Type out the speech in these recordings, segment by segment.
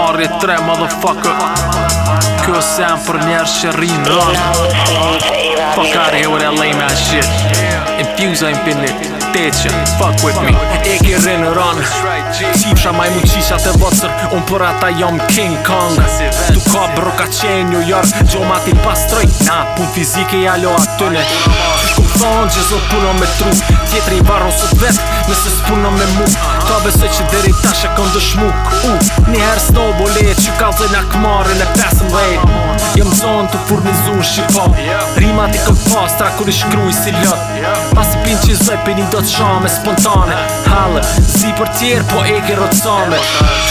marri tre motherfucker Kjo se jam për njerë që rinë rëm Fuck out here with that lame ass shit Infuse ain't been it Teqen, fuck with me E ki rinë rënë Qipësha maj mu qisha të vëtsër Unë për ata jam King Kong Tu ka broka qenë një jorë, Gjo ma ti pastroj Na fizike i alo atyne Ku thonë që zot punon me tru Tjetëri i varon sot vetë Nëse s'punon me mu Ta besoj që deri ta e këndë shmuk U, një herë s'no bolet Që ka dhe në këmarin e 15 zonë të furnizun shqipo yeah. Rima ti këm pas, tra kur i shkruj si lët Pas i pin që i zoj, pin do të shame spontane Halë, zi për tjerë, po e ke rëtësame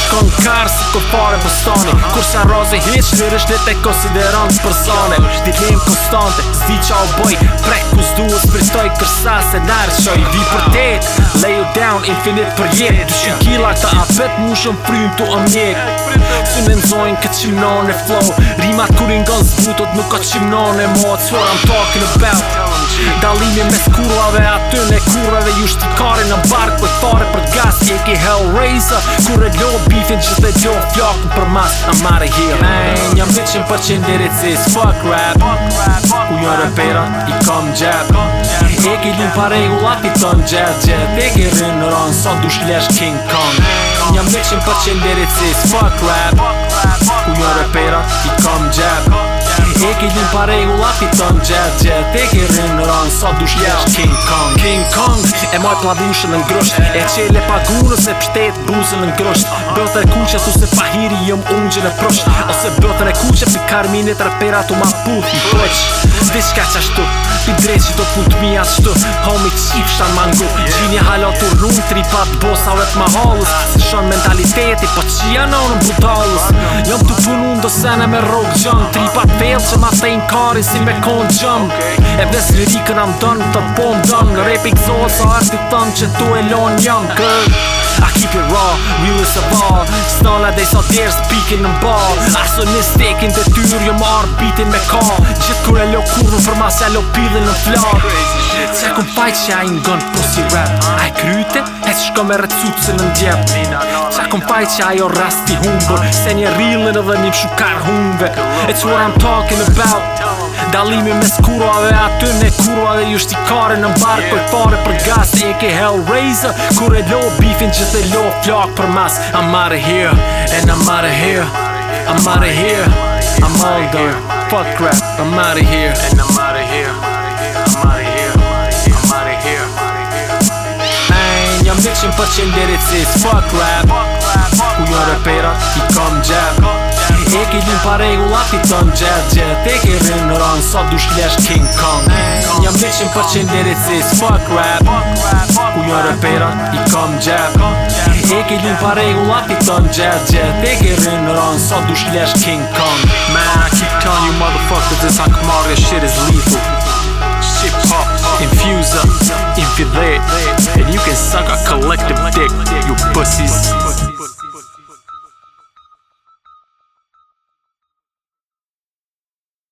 Kon karë, si kur pare vëstani Kur shan roze, hit shërësh, dhe te konsideranës përsane Dit lejmë konstante, zdi qa u boj Prek, ku zdu e s'pristoj, kërsa se nërës qoj Vi për tjetë, lay you down, infinite për jetë Dushin kila ka apet, mu shumë prym të amjekë Kurin të në nëzojnë këtë qim e flow Rimat kurin gënë zbutot nuk ka qim nërën e mojë Të fërën të akë Dalimi me të kurlave aty në kurlave Ju shtë të kare në barkë për fare për gas Je ki hellraiser Kur e glo bifin që të gjohë fjakën për mas Në marë i hill Man, jam vëqin për qenderit si s'fuck rap Ku jo repera, i kom gjep Tek i din pare u ati të në gjëtë gjëtë Tek i rënë në du shlesh King Kong Njëm në për qëmë dhe fuck lab U një repera, i kom gjëtë Tek i din pare u ati të në gjëtë gjëtë Tek i rënë në du shlesh King Kong King Kong, e maj pladushën në ngrësht E qele pa gurës e pështet buzën në ngrësht Do të e kuqës u se pahiri jëm unë gjë në prësht Ose Karmine trapera tu ma puti Hoq, diçka që ashtu Pi drejt që do punt mi ashtu Homi që i pështan ma ngu Gjini halon të rrumë, tri pat bosa vet ma halus Se shon mentaliteti, po që janë onë brutalës Jom të punu ndo sene me rogë gjëm Tri pat pel që ma fejnë kari si me konë gjëm E vdes lirikën am dënë të pomë dëmë Në rap i këzohë, sa so ardi thëmë që tu e lonë njëm Kër, I keep it raw, real is the ball stona dhe i sot djerës pikin në bal Aso një stekin të tyrë jo marrë bitin me ka Gjithë kur e lo kurru në forma e lo pilin në flak Se ku fajt që a i ngon po si rap A i kryte e që shko me rëcutë se në ndjep Qa kum fajt që a rasti humbur Se një rillin edhe një pshukar humve It's what I'm talking about Dalimi me skurua dhe aty me kurua dhe ju shti kare në mbarë Koj fare për gas e ke Hellraiser Kur e lo bifin që të lo flak për mas I'm out of here and I'm out of here I'm out of here I'm all done Fuck crap I'm out of here and I'm out of here I'm rap Fuck rap Fuck rap Fuck rap Fuck rap Fuck rap Fuck rap Fuck rap Fuck rap Fuck rap Fuck rap pa regula ti të në gjerë gjerë Te ke rinë në sot du shlesh King Kong Njëm bitchin për qenderit si fuck rap Ku një rëperat i kom gjerë E ke lin pa regula ti të në gjerë gjerë Te ke rinë në sot du shlesh King Kong Man, I keep telling you motherfuckers This hank marrë, shit is lethal Shit pop, infuser, infidate And you can suck a collective dick, you pussies